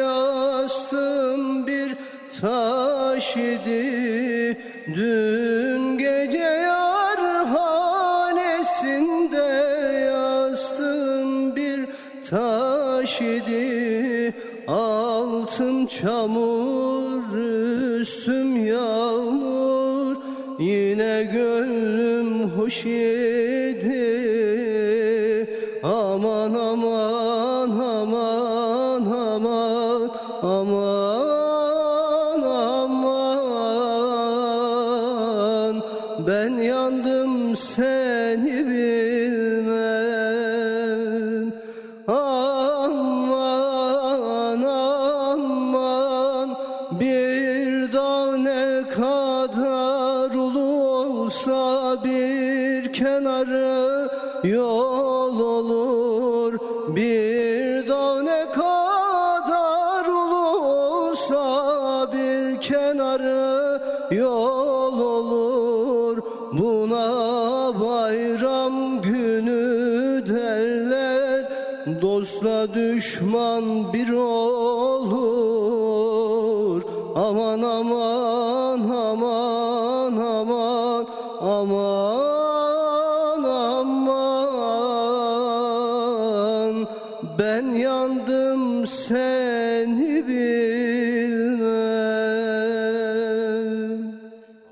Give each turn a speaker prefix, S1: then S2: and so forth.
S1: yastım bir taş idi. Dün gece yar hanesinde yastım bir taş idi. Altım çamur üstüm yağmur Yine gönlüm hoş idi. Aman aman. Ben yandım seni bilmem. Aman aman bir dağ ne kadar ulu olsa bir kenarı yol olur. Bir dağ ne kadar ulu olsa bir kenarı yol olur Buna bayram günü derler Dostla düşman bir olur. Aman aman aman aman aman aman. Ben yandım sen